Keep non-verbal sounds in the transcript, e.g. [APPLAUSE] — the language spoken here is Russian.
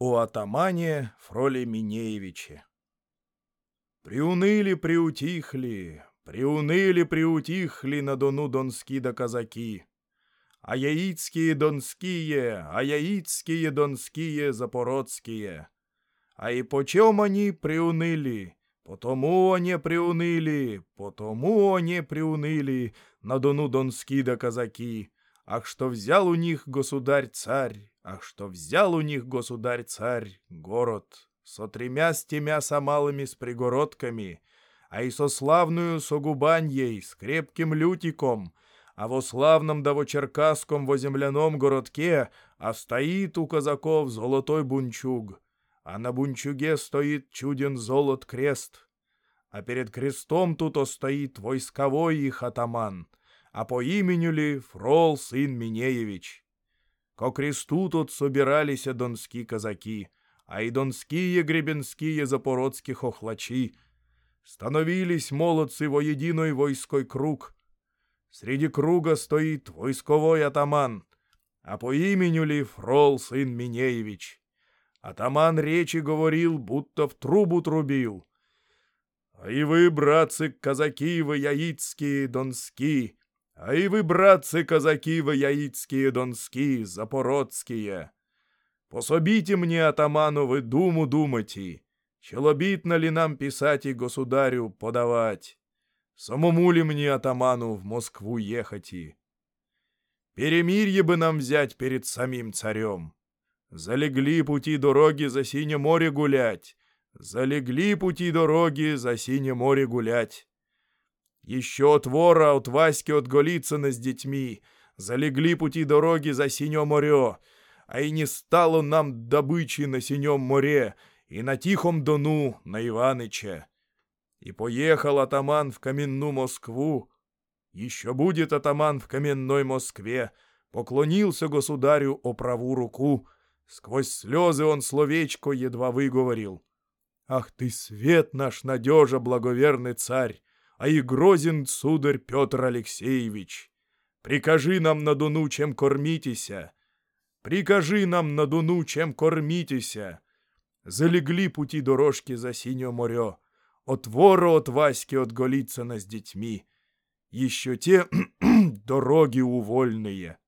О атамане Фроле Минеевиче Приуныли, приутихли, приуныли, приутихли на Дону донские да казаки. А яицкие донские, а яицкие донские запородские. А и почем они приуныли? Потому они приуныли, потому они приуныли на Дону донские да казаки. Ах, что взял у них государь-царь, ах, что взял у них государь-царь! Город со тремя стемя самалами с пригородками, а и со славную согубаньей, с крепким лютиком, а во славном да во черкасском во земляном городке, а стоит у казаков золотой бунчуг, а на бунчуге стоит чуден золот крест, а перед крестом тут стоит войсковой их атаман, а по имени ли Фрол сын Минеевич. Ко кресту тут собирались донские казаки, а и донские, гребенские, запородские хохлачи. Становились молодцы во единой войской круг. Среди круга стоит войсковой атаман, а по имени ли Фрол сын Минеевич. Атаман речи говорил, будто в трубу трубил. А и вы, братцы, казаки вы яицкие, донские, а и вы, братцы, казаки вы яицкие, донские, запородские. Пособите мне, атаману, вы думу думати, челобитно ли нам писать и государю подавать? Самому ли мне, атаману, в Москву ехать? Перемирье бы нам взять перед самим царем. Залегли пути дороги за синее море гулять, залегли пути дороги за синее море гулять. Еще от вора, от Васьки, от Голицына с детьми, залегли пути дороги за синее море, а и не стало нам добычи на синем море и на тихом дону на Иваныча. И поехал атаман в каменную Москву. Еще будет атаман в каменной Москве. Поклонился государю о праву руку. Сквозь слезы он словечко едва выговорил. Ах ты, свет наш, надежа, благоверный царь, а и грозен, сударь Петр Алексеевич. Прикажи нам на Дону, чем кормитеся, Прикажи нам на Дуну, чем кормитеся. Залегли пути дорожки за синее море. От вора, от Васьки, от Голицына с детьми. Еще те [CLEARS THROAT] дороги увольные.